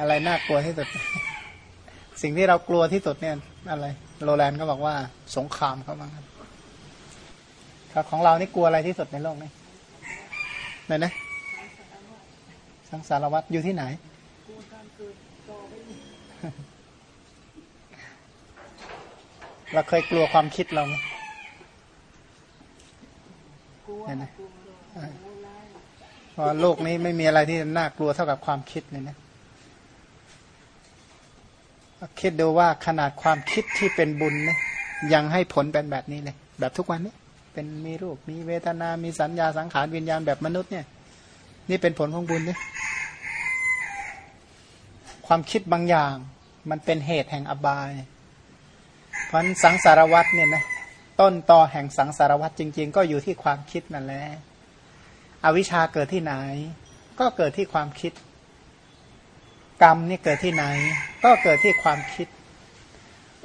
อะไรน่ากลัวที่สุด สิ่งที่เรากลัวที่สุดเนี่ยอะไร โรแลนด์ก็บอกว่าสงครามเขาบ้างครับของเรานี่กลัวอะไรที่สุดในโลกนี้ไหนนะสังสารวัตรอยู่ที่ไหนเราเคยกลัวความคิดเราไหมเห็นไหมเพราะโลกนี้ไม่มีอะไรที่น่ากลัวเท่ากับความคิดเลยนะ คิดดูว่าขนาดความคิดที่เป็นบุญเนี่ยยังให้ผลเป็นแบบนี้เลย แบบทุกวันนี้เป็นมีรูปมีเวทนา มีสัญญาสังขารวิญญาณแบบมนุษย์เนี่ย นี่เป็นผลของบุญนี่ยความคิดบางอย่าง มันเป็นเหตุแห่งอบายเพราะสังสารวัตเนี่ยนะต้นตอแห่งสังสารวัตจริง ๆ ก็อยู่ที่ความคิดนั่นแหละอวิชชาเกิดที่ไหน ก็เกิดที่ความคิด กรรมนี่เกิดที่ไหน ก็เกิดที่ความคิด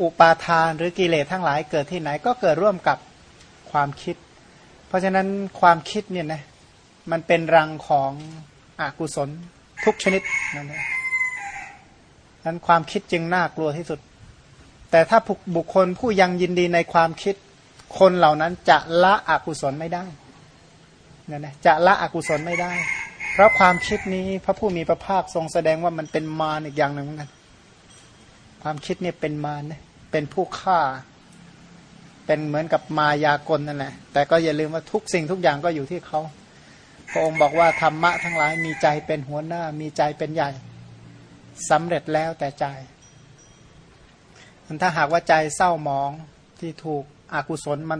อุปาทานหรือกิเลสทั้งหลายเกิดที่ไหน ก็เกิดร่วมกับความคิด เพราะฉะนั้นความคิดเนี่ยนะมันเป็นรังของอกุศลทุกชนิดนั่นเองนั้นความคิดจึงน่ากลัวที่สุด แต่ถ้าบุคคลผู้ยังยินดีในความคิด คนเหล่านั้นจะละอกุศลไม่ได้นั่นนะจะละอกุศลไม่ได้ ราะความคิดนี้พระผู้มีพระภาคทรงแสดงว่ามันเป็นมารอีกอย่างหนึ่งเหมือนกันความคิดเนี่ยเป็นมารนะเป็นผู้ฆ่า เป็นเหมือนกับมายากลนั่นแหละแต่ก็อย่าลืมว่าทุกสิ่งทุกอย่างก็อยู่ที่เขาพระองค์บอกว่าธรรมะทั้งหลายมีใจเป็นหัวหน้า มีใจเป็นใหญ่สำเร็จแล้วแต่ใจถ้าหากว่าใจเศร้าหมองที่ถูกอกุศลมัน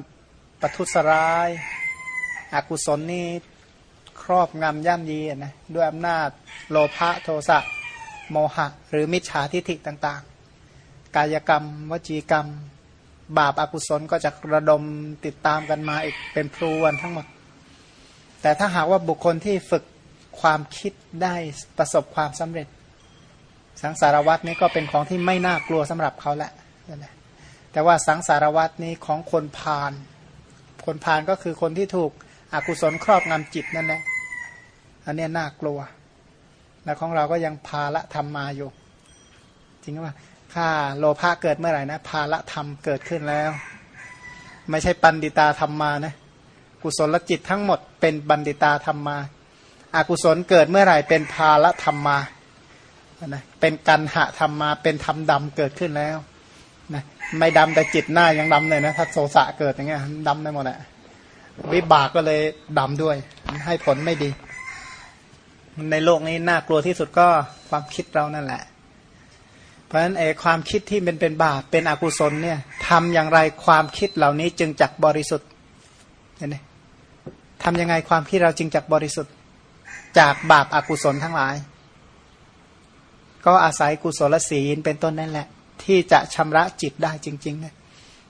ประทุษร้าย อกุศลนี่ ครอบงำย่ำยีนะด้วยอำนาจโลภะโทสะโมหะ หรือมิจฉาทิฐิต่างๆ กายกรรม วจีกรรม บาปอากุศลก็จะระดมติดตามกันมาอีกเป็นพลวนทั้งหมด แต่ถ้าหากว่าบุคคลที่ฝึกความคิดได้ประสบความสำเร็จ สังสารวัตนี้ก็เป็นของที่ไม่น่ากลัวสำหรับเขาแหละแต่ว่าสังสารวัตนี้ของคนพาลคนพาลก็คือคนที่ถูกอกุศลครอบงำจิตนั่นแหละ อันนี้น่ากลัว แล้วของเราก็ยังพาละธรรมมาอยู่ จริงว่าถ้าโลภะเกิดเมื่อไหร่นะพาละธรรมเกิดขึ้นแล้ว ไม่ใช่ปันดิตาธรรมมานะกุศลจิตทั้งหมดเป็นบันดิตาธรรมมาอากุศลเกิดเมื่อไหร่เป็นพาละธรรมมานะเป็นกันหะธรรมมาเป็นธรรมดำเกิดขึ้นแล้วนะไม่ดำแต่จิตหน้ายังดำเลยนะถ้าโสสะเกิดอย่างเงี้ยดำได้หมดแหละวิบากก็เลยดำด้วย ให้ผลไม่ดี ในโลกนี้น่ากลัวที่สุดก็ความคิดเรานั่นแหละ เพราะฉะนั้นเอความคิดที่เป็นเป็นบาปเป็นอกุศลเนี่ยทำอย่างไรความคิดเหล่านี้จึงจักบริสุทธิ์เห็นไหมทำยังไงความคิดเราจึงจักบริสุทธิ์ จากบาปอากุศลทั้งหลาย ก็อาศัยกุศลศีลเป็นต้นนั่นแหละ ที่จะชำระจิตได้จริงๆนะ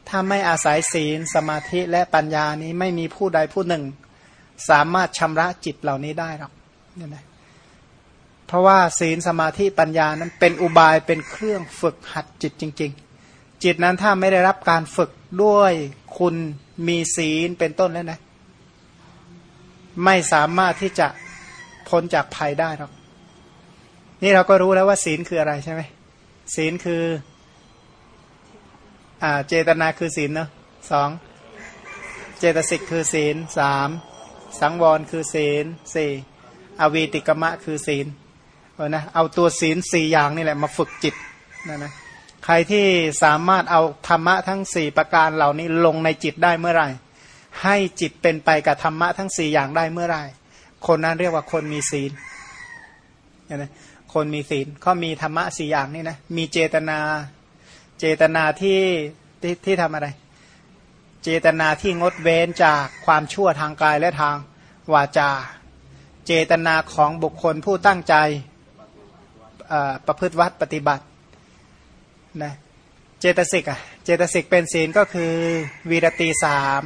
ถ้าไม่อาศัยศีลสมาธิและปัญญานี้ไม่มีผู้ใดผู้หนึ่ง สามารถชำระจิตเหล่านี้ได้หรอกนี่นะ เพราะว่าศีลสมาธิปัญญานั้นเป็นอุบายเป็นเครื่องฝึกหัดจิตจริง ๆ จิตนั้นถ้าไม่ได้รับการฝึกด้วยคุณมีศีลเป็นต้นแล้วนะ ไม่สามารถที่จะพ้นจากภัยได้หรอกนี่เราก็รู้แล้วว่าศีลคืออะไรใช่ไหมศีลคือ อ่า เจตนาคือศีลเนาะสองเจตสิกคือศีลสามสังวรคือศีลสี่อวีติกมะคือศีล เออนะเอาตัวศีลสี่อย่างนี่แหละมาฝึกจิตนะนะใครที่สามารถเอาธรรมะทั้งสี่ประการเหล่านี้ลงในจิตได้เมื่อไหร่ ให้จิตเป็นไปกับธรรมะทั้งสี่อย่างได้เมื่อไหร่ คนนั้นเรียกว่าคนมีศีลนะคนมีศีลเขามีธรรมะสี่อย่างนี่นะมีเจตนา เจตนาที่ที่ที่ทำอะไร เจตนาที่งดเว้นจากความชั่วทางกายและทางวาจา เจตนาของบุคคลผู้ตั้งใจ ประพฤติวัดปฏิบัตินะเจตสิกอะเจตสิกเป็นศีลก็คือวีรตีสาม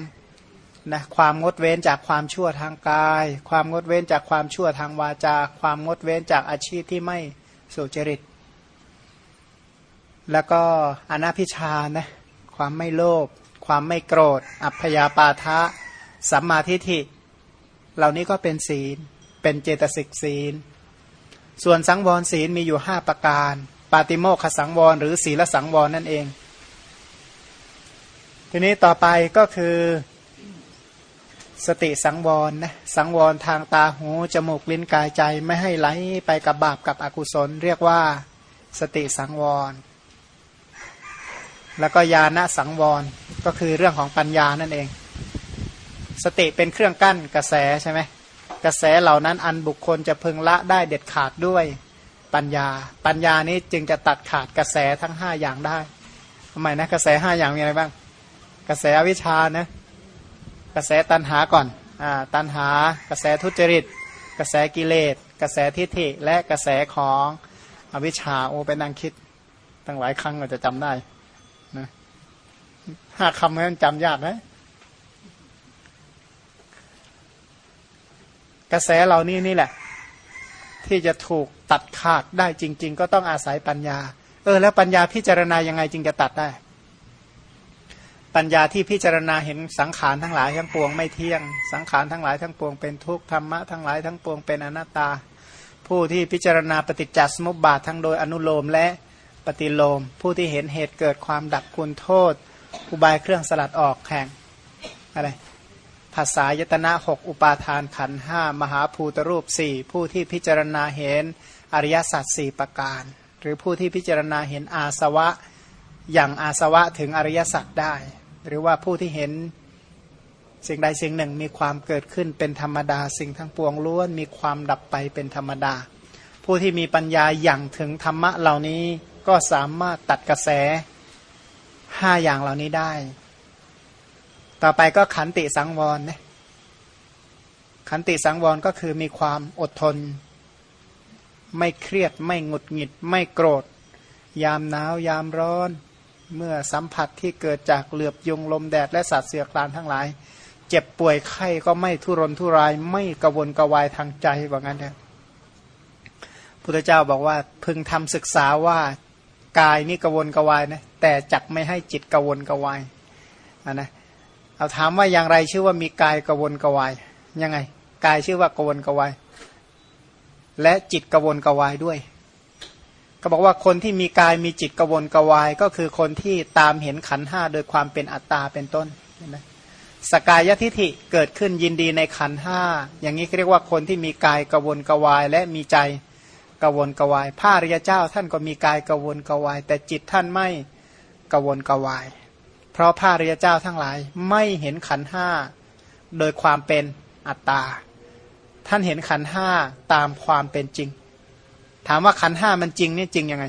นะความงดเว้นจากความชั่วทางกาย ความงดเว้นจากความชั่วทางวาจา ความงดเว้นจากอาชีพที่ไม่สุจริต แล้วก็อนาพิชานะความไม่โลภความไม่โกรธ อัพยาปาทะสัมมาทิฏฐิ เหล่านี้ก็เป็นศีลเป็นเจตสิกศีล ส่วนสังวรศีลมีอยู่ห้าประการ ปาติโมขสังวร หรือศีลสังวรนั่นเอง ทีนี้ต่อไปก็คือสติสังวรนะสังวรทางตาหู จมูกลิ้นกายใจไม่ให้ไหลไปกับบาปกับอกุศล เรียกว่าสติสังวร แล้วก็ญาณสังวรก็คือเรื่องของปัญญานั่นเอง สติเป็นเครื่องกั้นกระแสใช่ไหม กระแสเหล่านั้นอันบุคคลจะพึงละได้เด็ดขาดด้วยปัญญา ปัญญานี้จึงจะตัดขาดกระแสทั้งห้าอย่างได้ทำไมนะกระแสห้าอย่างมีอะไรบ้าง กระแสวิชานะกระแสตันหาก่อนอ่าตันหากระแสทุจริต กระแสกิเลส กระแสทิฏฐิ และกระแสของอวิชชาโอเป็นนั่งคิด ตั้งหลายครั้งก็จะจำได้นะห้าคำนั้นจำยากนะ กระแสเหล่านี้นี่แหละ ที่จะถูกตัดขาดได้จริง ๆ ก็ต้องอาศัยปัญญา เออ แล้วปัญญาพิจารณายังไงจึงจะตัดได้ ปัญญาที่พิจารณาเห็นสังขารทั้งหลายทั้งปวงไม่เที่ยง สังขารทั้งหลายทั้งปวงเป็นทุกข์ธรรมะทั้งหลายทั้งปวงเป็นอนัตตา ผู้ที่พิจารณาปฏิจจสมุปบาททั้งโดยอนุโลมและปฏิโลม ผู้ที่เห็นเหตุเกิดความดับคุณโทษ อุบายเครื่องสลัดออกแข่งอะไร ภาษายตนะหกอุปาทานขันห้ามหาภูตรูปสี่ผู้ที่พิจารณาเห็นอริยสัจสี่ประการ หรือผู้ที่พิจารณาเห็นอาสวะอย่างอาสวะถึงอริยสัจได้ หรือว่าผู้ที่เห็นสิ่งใดสิ่งหนึ่งมีความเกิดขึ้นเป็นธรรมดา สิ่งทั้งปวงล้วนมีความดับไปเป็นธรรมดา ผู้ที่มีปัญญาอย่างถึงธรรมะเหล่านี้ก็สามารถตัดกระแสห้าอย่างเหล่านี้ได้ ต่อไปก็ขันติสังวรนะขันติสังวรก็คือมีความอดทน ไม่เครียดไม่หงุดหงิด ไม่โกรธ ยามหนาวยามร้อน เมื่อสัมผัสที่เกิดจากเหลือบยุงลมแดดและสัตว์เสือคลานทั้งหลาย เจ็บป่วยไข้ก็ไม่ทุรนทุราย ไม่กระวนกระวายทางใจว่างั้นเถอะพุทธเจ้าบอกว่าพึงทำศึกษาว่ากายนี่กระวนกระวายนะแต่จักไม่ให้จิตกระวนกระวายนะ เอาถามว่าอย่างไรชื่อว่ามีกายกระวนกระวายยังไง กายชื่อว่ากระวนกระวายและจิตกระวนกระวายด้วย ก็บอกว่าคนที่มีกายมีจิตกวนกวาย ก็คือคนที่ตามเห็นขันห้าโดยความเป็นอัตตาเป็นต้นนะสกายทิฐิเกิดขึ้นยินดีในขันห้าอย่างนี้เรียกว่าคนที่มีกายกวนกวาย และมีใจกวนกวาย พระริยเจ้าท่านก็มีกายกวนกวาย แต่จิตท่านไม่กวนกวาย เพราะพระริยเจ้าทั้งหลายไม่เห็นขันห้าโดยความเป็นอัตตา ท่านเห็นขันห้าตามความเป็นจริง ถามว่าขันห้ามันจริงนี่จริงยังไง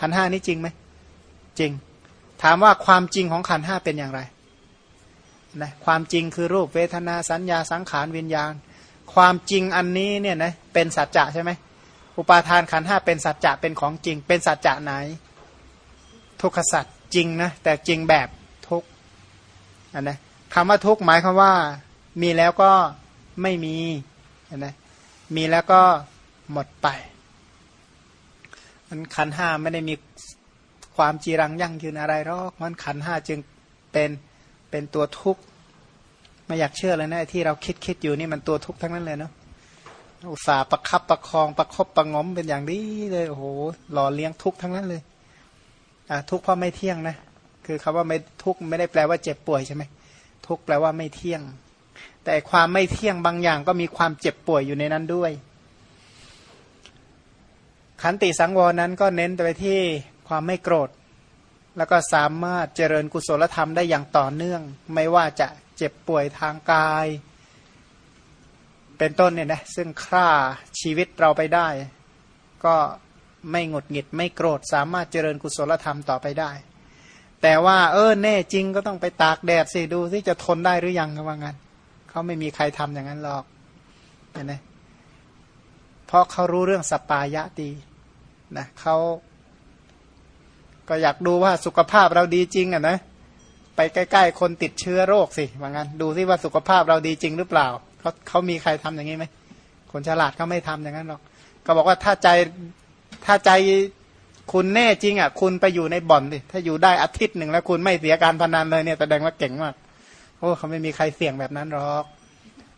ขันห้านี่จริงไหมจริง ถามว่าความจริงของขันห้าเป็นอย่างไรนะความจริงคือรูปเวทนาสัญญาสังขารวิญญาณ ความจริงอันนี้เนี่ยนะเป็นสัจจะใช่ไหมอุปาทานขันห้าเป็นสัจจะเป็นของจริง เป็นสัจจะไหน ทุกขสัจจริงนะแต่จริงแบบ อันนะคำว่าทุกข์หมายคำว่า มีแล้วก็ไม่มีนะมีแล้วก็หมดไปมันขันห้าไม่ได้มีความจีรังยั่งยืนอะไรหรอกมันขันห้าจึงเป็นเป็นตัวทุกข์ไม่อยากเชื่อเลยนะที่เราคิดคิดอยู่นี่มันตัวทุกข์ทั้งนั้นเลยเนาะอุตส่าห์ประคับประคองประคบประงมเป็นอย่างนี้เลยโอ้โหหล่อเลี้ยงทุกข์ทั้งนั้นเลยอ่าทุกข์เพราะไม่เที่ยงนะ คือคำว่าไม่ทุกข์ไม่ได้แปลว่าเจ็บป่วยใช่ไหมทุกข์แปลว่าไม่เที่ยง แต่ความไม่เที่ยงบางอย่างก็มีความเจ็บป่วยอยู่ในนั้นด้วย ขันติสังวรนั้นก็เน้นไปที่ความไม่โกรธ แล้วก็สามารถเจริญกุศลธรรมได้อย่างต่อเนื่อง ไม่ว่าจะเจ็บป่วยทางกาย เป็นต้นเนี่ยนะซึ่งฆ่าชีวิตเราไปได้ ก็ไม่หงุดหงิดไม่โกรธสามารถเจริญกุศลธรรมต่อไปได้ แต่ว่าเออแน่จริงก็ต้องไปตากแดดสิดูที่จะทนได้หรือยังว่างั้นเขาไม่มีใครทำอย่างนั้นหรอกเห็นไหมเพราะเขารู้เรื่องสปายะดีนะเขาก็อยากดูว่าสุขภาพเราดีจริงอะนะไปใกล้ ๆ คนติดเชื้อโรคสิว่างั้นดูที่ว่าสุขภาพเราดีจริงหรือเปล่าเขาเขามีใครทำอย่างนี้ไหมคนฉลาดเขาไม่ทำอย่างนั้นหรอก ก็บอกว่าถ้าใจถ้าใจ คุณแน่จริงอะ คุณไปอยู่ในบ่อนดิถ้าอยู่ได้อาทิตย์หนึ่งแล้วคุณไม่เสียการพนันเลยเนี่ยแสดงว่าเก่งมากโอ้เขาไม่มีใครเสี่ยงแบบนั้นหรอก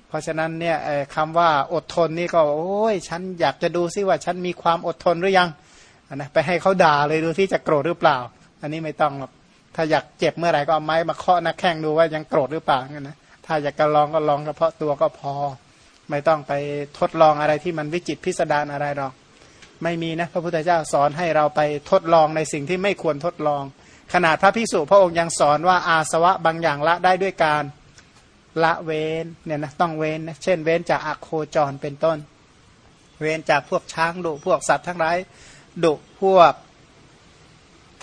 เพราะฉะนั้นเนี่ยคำว่าอดทนนี่ก็ โอ้ยฉันอยากจะดูซิว่าฉันมีความอดทนหรือยังนะไปให้เขาด่าเลยดูที่จะโกรธหรือเปล่า อันนี้ไม่ต้องหรอกถ้าอยากเจ็บเมื่อไหร่ก็เอาไม้มาเคาะนักแข่งดูว่ายังโกรธหรือเปล่างั้นนะถ้าอยากจะลองก็ลองเฉพาะตัวก็พอ ไม่ต้องไปทดลองอะไรที่มันวิจิตพิสดารอะไรหรอก ไม่มีนะพระพุทธเจ้าสอนให้เราไปทดลองในสิ่งที่ไม่ควรทดลอง ขนาดพระพิสุพระองค์ยังสอนว่าอาสวะบางอย่างละได้ด้วยการละเว้นเนี่ยนะต้องเว้นนะเช่น เว้นจากอโคจรเป็นต้น เว้นจากพวกช้างดุพวกสัตว์ทั้งหลายดุพวก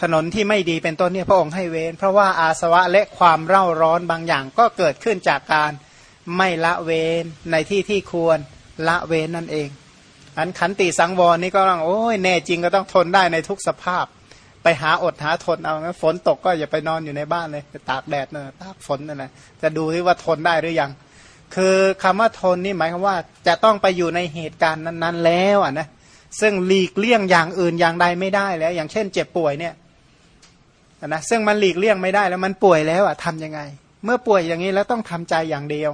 ถนนที่ไม่ดีเป็นต้นเนี่ยพระองค์ให้เว้น เพราะว่าอาสวะและความเร่าร้อนบางอย่างก็เกิดขึ้นจากการไม่ละเว้นในที่ที่ควรละเว้นนั่นเอง อันขันติสังวรนี่ก็ต้องโอ้ยแน่จริงก็ต้องทนได้ในทุกสภาพ ไปหาอดหาทนเอาฝนตกก็อย่าไปนอนอยู่ในบ้านเลยไปตากแดดนะตากฝนนั่นแหละจะดูที่ว่าทนได้หรือยัง คือคำว่าทนนี่หมายความว่าจะต้องไปอยู่ในเหตุการณ์นั้น ๆ แล้วอะนะซึ่งหลีกเลี่ยงอย่างอื่นอย่างใดไม่ได้แล้ว อย่างเช่น เจ็บป่วยเนี่ยนะซึ่งมันหลีกเลี่ยงไม่ได้แล้วมันป่วยแล้วอะทำยังไง เมื่อป่วยอย่างนี้แล้วต้องทำใจอย่างเดียว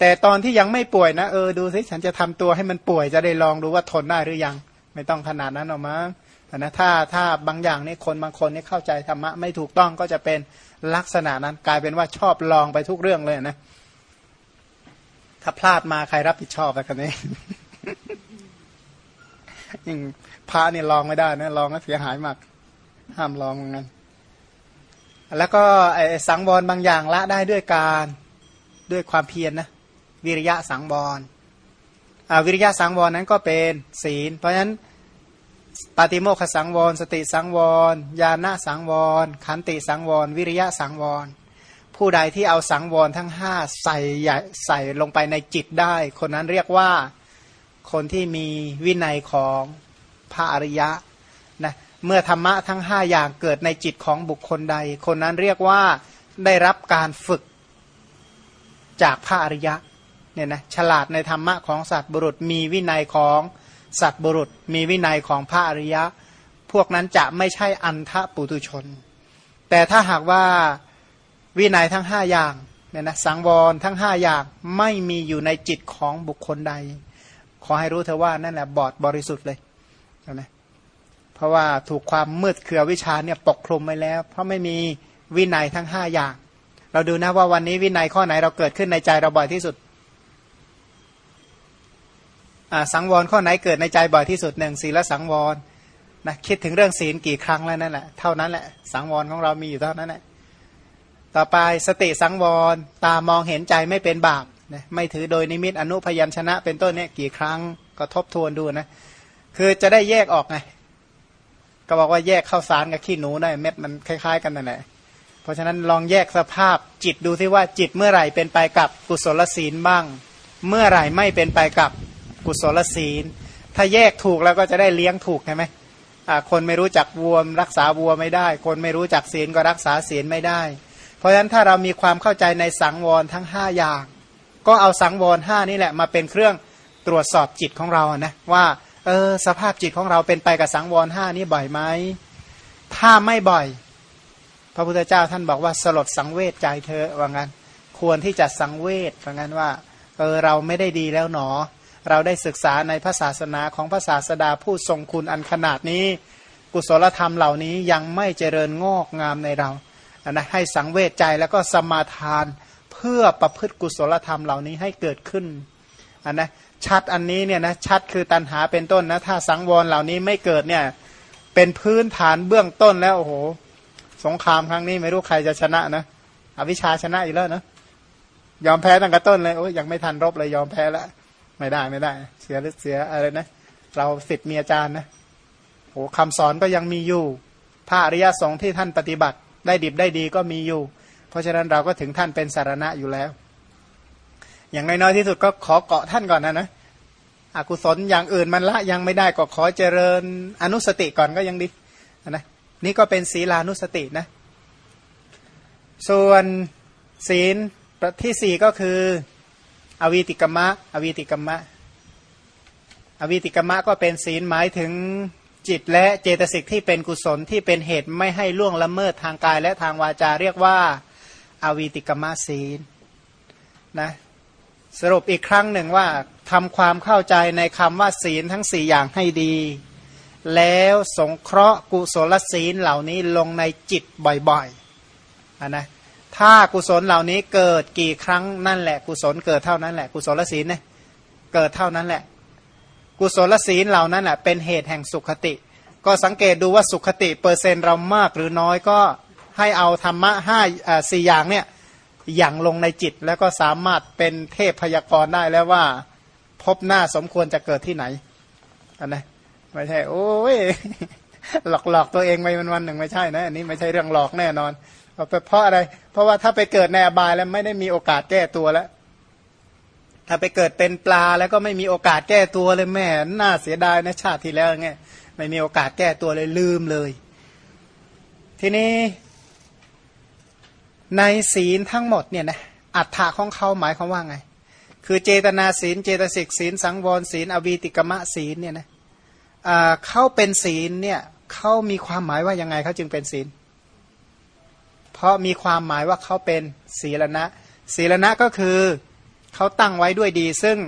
แต่ตอนที่ยังไม่ป่วยนะเออดูสิฉันจะทำตัวให้มันป่วยจะได้ลองดูว่าทนได้หรือยัง ไม่ต้องขนาดนั้นหรอกมั้งนะถ้าถ้าบางอย่างนี่คนบางคนนี่เข้าใจธรรมะไม่ถูกต้องก็จะเป็นลักษณะนั้นกลายเป็นว่าชอบลองไปทุกเรื่องเลยนะ ถ้าพลาดมาใครรับผิดชอบกันนี้ยิ่งพระนี่ลองไม่ได้นะลองก็เสียหายมาก ห้ามลองเหมือนกันแล้วก็ไอ้สังวรบางอย่างละได้ด้วยการด้วยความเพียรนนะ วิริยะสังวรวิริยะสังวรนั้นก็เป็นศีล เพราะฉะนั้นปฏิโมคสังวร สติสังวร ญาณสังวร ขันติสังวร วิริยะสังวร ผู้ใดที่เอาสังวรทั้งห้าใส่ใส่ลงไปในจิตได้ คนนั้นเรียกว่าคนที่มีวินัยของพระอริยะนะเมื่อธรรมะทั้งห้าอย่างเกิดในจิตของบุคคลใด คนนั้นเรียกว่าได้รับการฝึกจากพระอริยะ เนี่ยนะฉลาดในธรรมะของสัตว์บุรุษ มีวินัยของสัตว์บุรุษ มีวินัยของพระอริยะ พวกนั้นจะไม่ใช่อันทะปุตุชน แต่ถ้าหากว่าวินัยทั้งห้าอย่างเนี่ยนะสังวรทั้งห้าอย่างไม่มีอยู่ในจิตของบุคคลใด ขอให้รู้เธอว่านั่นแหละบอดบริสุทธิ์เลยนะเพราะว่าถูกความมืดเคือวิชาเนี่ยปกคลุมไปแล้ว เพราะไม่มีวินัยทั้งห้าอย่าง เราดูนะว่าวันนี้วินัยข้อไหนเราเกิดขึ้นในใจเราบ่อยที่สุด สังวรข้อไหนเกิดในใจบ่อยที่สุดหนึ่งศีลสังวรนะคิดถึงเรื่องศีลกี่ครั้งแล้วนั่นแหละเท่านั้นแหละสังวรของเรามีอยู่เท่านั้นแหละต่อไปสติสังวรตามองเห็นใจไม่เป็นบาปนะไม่ถือโดยนิมิตอนุพยัญชนะ เป็นต้นเนี่ยกี่ครั้งก็ทบทวนดูนะ คือจะได้แยกออกไงก็บอกว่าแยกข้าวสารกับขี้หนูได้เม็ดมันคล้าย ๆ กันนั่นแหละเพราะฉะนั้นลองแยกสภาพจิตดูที่ว่าจิตเมื่อไหร่เป็นไปกับกุศลศีลบ้าง เมื่อไหร่ไม่เป็นไปกับ กุศลศีล ถ้าแยกถูกแล้วก็จะได้เลี้ยงถูกใช่ไหมคนไม่รู้จักวัวรักษาวัวไม่ได้ คนไม่รู้จักศีลก็รักษาศีลไม่ได้ เพราะฉะนั้นถ้าเรามีความเข้าใจในสังวรทั้ง 5 อย่าง ก็เอาสังวรห้านี่แหละมาเป็นเครื่องตรวจสอบจิตของเรานะว่าเออสภาพจิตของเราเป็นไปกับสังวรห้านี้บ่อยไหมถ้าไม่บ่อย พระพุทธเจ้าท่านบอกว่าสลดสังเวชใจเธอว่างั้น ควรที่จะสังเวชว่างั้นว่าเออเราไม่ได้ดีแล้วหนอ เราได้ศึกษาในพระศาสนาของพระศาสดาผู้ทรงคุณอันขนาดนี้ กุศลธรรมเหล่านี้ยังไม่เจริญงอกงามในเราอันนะให้สังเวชใจแล้วก็สมาทานเพื่อประพฤติกุศลธรรมเหล่านี้ให้เกิดขึ้นอันนะชัดอันนี้เนี่ยนะชัดคือตันหาเป็นต้นนะถ้าสังวรเหล่านี้ไม่เกิดเนี่ยเป็นพื้นฐานเบื้องต้นแล้วโอ้โหสงครามครั้งนี้ไม่รู้ใครจะชนะนะอวิชาชนะอีกแล้วนะยอมแพ้ตั้งแต่ต้นเลยโอ้ยยังไม่ทันรบเลยยอมแพ้แล้ว ไม่ได้ไม่ได้ เสียเสียอะไรนะ เราสิทธิ์มีอาจารย์นะโอ้คำสอนก็ยังมีอยู่พระอริยสงฆ์ที่ท่านปฏิบัติ ได้ดิบได้ดีก็มีอยู่ เพราะฉะนั้นเราก็ถึงท่านเป็นสารณะอยู่แล้ว อย่างน้อยๆที่สุดก็ขอเกาะท่านก่อนนะนะอกุศลอย่างอื่นมันละยังไม่ได้ก็ขอเจริญอนุสติก่อนก็ยังดีนะนี่ก็เป็นศีลานุสตินะ ส่วนศีลที่สี่ก็คือ อวีติกมะ อวีติกมะ อวีติกมะก็เป็นศีลหมายถึงจิตและเจตสิกที่เป็นกุศลที่เป็นเหตุไม่ให้ล่วงละเมิดทางกายและทางวาจาเรียกว่าอาวีติกมะศีลนะสรุปอีกครั้งหนึ่งว่าทำความเข้าใจในคำว่าศีลทั้งสี่อย่างให้ดี แล้วสงเคราะห์กุศลศีลเหล่านี้ลงในจิตบ่อยๆนนะ ถ้ากุศลเหล่านี้เกิดกี่ครั้งนั่นแหละ กุศลเกิดเท่านั้นแหละ กุศลศีลเนี่ยเกิดเท่านั้นแหละ กุศลศีลเหล่านั้นแหละเป็นเหตุแห่งสุขติ ก็สังเกตดูว่าสุขติเปอร์เซ็นต์เรามากหรือน้อยก็ให้เอาธรรมะห้าสี่อย่างเนี่ยอย่างลงในจิตแล้วก็สามารถเป็นเทพพยากรณ์ได้แล้วว่าพบหน้าสมควรจะเกิดที่ไหนอันนะไม่ใช่ โอ้ยหลอกหลอกตัวเองไปวันวันหนึ่งไม่ใช่นะอันนี้ไม่ใช่เรื่องหลอกแน่นอน เพราะอะไร เพราะว่าถ้าไปเกิดในอบายแล้วไม่ได้มีโอกาสแก้ตัวแล้ว ถ้าไปเกิดเป็นปลาแล้วก็ไม่มีโอกาสแก้ตัวเลยแม่น่าเสียดายนะชาติที่แล้วไงไม่มีโอกาสแก้ตัวเลยลืมเลย ทีนี้ในศีลทั้งหมดเนี่ยนะอัฏฐะของเขาหมายความว่าไง คือเจตนาศีล เจตสิกศีล สังวรศีล อวีติกมะศีลเนี่ยนะเขาเป็นศีลเนี่ยเขามีความหมายว่ายังไงเขาจึงเป็นศีล เพราะมีความหมายว่าเขาเป็นศีลณะศีลณะก็คือเขาตั้งไว้ด้วยดีซึ่ง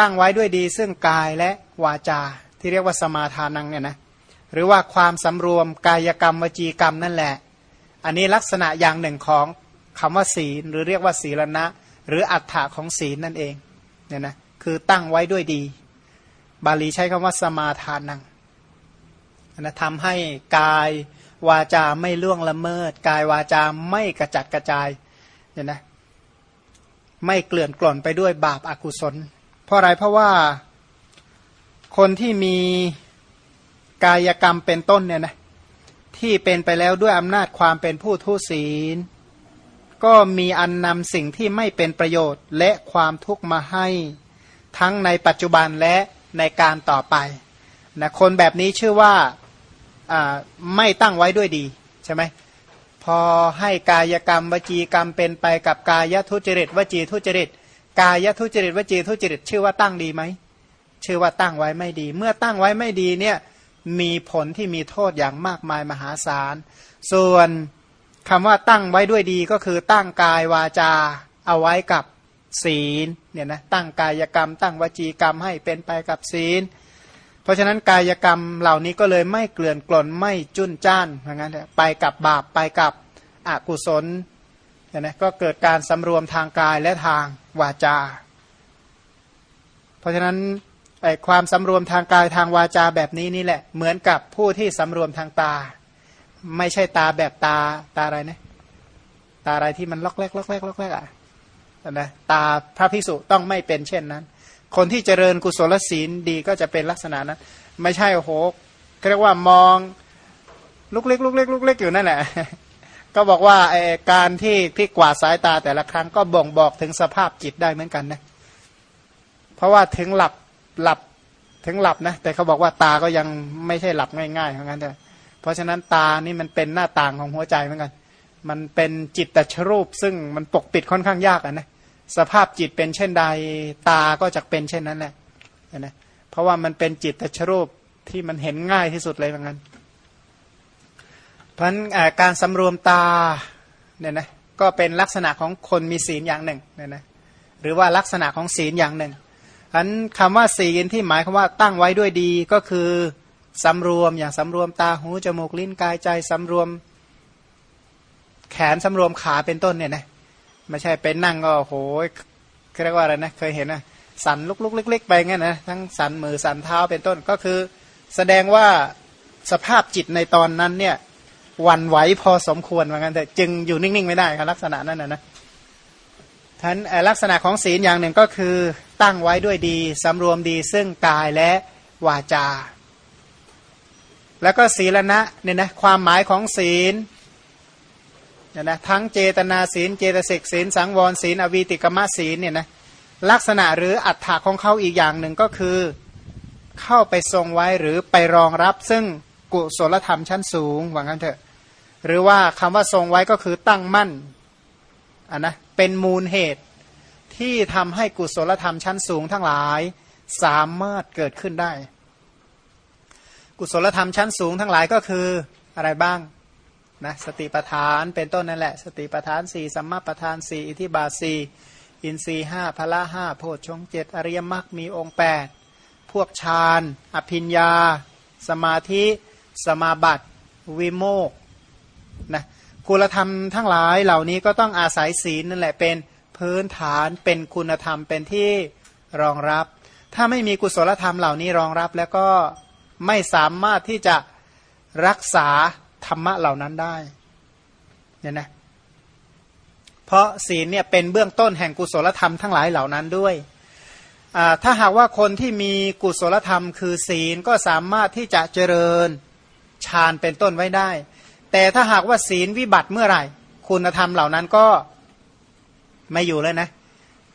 ตั้งไว้ด้วยดีซึ่งกายและวาจา ที่เรียกว่าสมาทานังเนี่ยนะหรือว่าความสำรวมกายกรรมวจีกรรมนั่นแหละ อันนี้ลักษณะอย่างหนึ่งของคำว่าศีล หรือเรียกว่าศีลณะหรืออัฏฐะของศีลนั่นเองเนี่ยนะคือตั้งไว้ด้วยดี บาลีใช้คำว่าสมาทานังนะทำให้กาย วาจาไม่ล่วงละเมิด กายวาจาไม่กระจัดกระจายเนี่ยนะไม่เกลื่อนกล่นไปด้วยบาปอากุศล เพราะอะไรเพราะว่าคนที่มีกายกรรมเป็นต้นเนี่ยนะที่เป็นไปแล้วด้วยอำนาจความเป็นผู้ทุศีล ก็มีอันนำสิ่งที่ไม่เป็นประโยชน์และความทุกข์มาให้ ทั้งในปัจจุบันและในการต่อไปนะคนแบบนี้ชื่อว่า ไม่ตั้งไว้ด้วยดีใช่ไหมพอให้กายกรรมวจีกรรมเป็นไปกับกายทุจริตวจีทุจริต กายทุจริตวจีทุจริต ชื่อว่าตั้งดีไหมชื่อว่าตั้งไว้ไม่ดี เมื่อตั้งไว้ไม่ดีเนี่ยมีผลที่มีโทษอย่างมากมายมหาศาล ส่วนคำว่าตั้งไว้ด้วยดีก็คือตั้งกายวาจาเอาไว้กับศีลเนี่ยนะตั้งกายกรรม ตั้งวจีกรรมให้เป็นไปกับศีล เพราะฉะนั้นกายกรรมเหล่านี้ก็เลยไม่เกลื่อนกล่นไม่จุนจ้านเพราะงั้นไปกับบาปไปกับอกุศลเนี่ยนะก็เกิดการสำรวมทางกายและทางวาจา เพราะฉะนั้นไอความสำรวมทางกายทางวาจาแบบนี้นี่แหละเหมือนกับผู้ที่สำรวมทางตา ไม่ใช่ตาแบบตาตาอะไรนะตาอะไรที่มันล็อกแรกล็อกแรกล็อกแรกอะนะตาพระพิสุต้องไม่เป็นเช่นนั้น คนที่เจริญกุศลศีลดีก็จะเป็นลักษณะนั้น ไม่ใช่โอ้โหเรียกว่ามองลุกเล็กลุกเล็กลุกเล็กอยู่นั่นแหละก็บอกว่าการที่ที่กวาดสายตาแต่ละครั้งก็บ่งบอกถึงสภาพจิตได้เหมือนกันนะเพราะว่าถึงหลับหลับถึงหลับนะแต่เขาบอกว่าตาก็ยังไม่ใช่หลับง่ายๆเพราะงั้นเถอะเพราะฉะนั้นตานี่มันเป็นหน้าต่างของหัวใจเหมือนกัน มันเป็นจิตตชรูปซึ่งมันปกปิดค่อนข้างยากอะนะ สภาพจิตเป็นเช่นใด ตาก็จะเป็นเช่นนั้นแหละนะเพราะว่ามันเป็นจิตตชรูปที่มันเห็นง่ายที่สุดเลยเหมือนกันเพราะฉะนั้นการสำรวมตาเนี่ยนะก็เป็นลักษณะของคนมีศีลอย่างหนึ่งเนี่ยนะหรือว่าลักษณะของศีลอย่างหนึ่งอันคำว่าศีลที่หมายคำว่าตั้งไว้ด้วยดีก็คือสำรวมอย่างสำรวมตาหูจมูกลิ้นกายใจสำรวมแขนสำรวมขาเป็นต้นเนี่ยนะ ไม่ใช่เป็นนั่งก็โหยเรียกว่าอะไรนะเคยเห็นนะสันลุกๆเล็ก ๆ ไปงั้นนะทั้งสันมือสันเท้าเป็นต้นก็คือ แสดงว่าสภาพจิตในตอนนั้นเนี่ยวันไหวพอสมควรเหมือนกันแต่จึงอยู่นิ่ง ๆ ไม่ได้ครับลักษณะนั้นนะนะท่านลักษณะของศีลอย่างหนึ่งก็คือตั้งไว้ด้วยดีสำรวมดีซึ่งกายและวาจา แล้วก็ศีลณะเนี่ยนะความหมายของศีล เนี่ยนะทั้งเจตนาศีล เจตสิกศีลสังวรศีลอวีติกมะศีลเนี่ยนะลักษณะหรืออัตถะของเขาอีกอย่างหนึ่งก็คือเข้าไปทรงไว้หรือไปรองรับ ซึ่งกุศลธรรมชั้นสูงว่างั้นเถอะ หรือว่าคำว่าทรงไว้ก็คือตั้งมั่นอะนะเป็นมูลเหตุที่ทำให้กุศลธรรมชั้นสูงทั้งหลายสามารถเกิดขึ้นได้ กุศลธรรมชั้นสูงทั้งหลายก็คืออะไรบ้าง นะสติปทานเป็นต้นนั่นแหละ สติปทานสี่สัมมาปทานสี่อิทิบาสีอินทรีห้าพละห้าโพชฌงเจ็ดอริยมรรคมีองค์แปดพวกฌานอภิญญา สมาธิสมาบัติวิโมกนะคุณธรรมทั้งหลายเหล่านี้ก็ต้องอาศัยศีลนั่นแหละเป็นพื้นฐานเป็นคุณธรรมเป็นที่รองรับ ถ้าไม่มีกุศลธรรมเหล่านี้รองรับแล้วก็ไม่สามารถที่จะรักษา ธรรมะเหล่านั้นได้เนี่ยนะเพราะศีลเนี่ยเป็นเบื้องต้นแห่งกุศลธรรมทั้งหลายเหล่านั้นด้วยถ้าหากว่าคนที่มีกุศลธรรม คือศีลก็สามารถที่จะเจริญฌานเป็นต้นไว้ได้ แต่ถ้าหากว่าศีลวิบัติเมื่อไหร่ คุณธรรมเหล่านั้นก็ไม่อยู่เลยนะ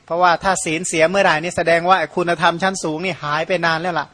เพราะว่าถ้าศีลเสียเมื่อไหร่นี่แสดงว่าคุณธรรมชั้นสูงนี่หายไปนานแล้วล่ะ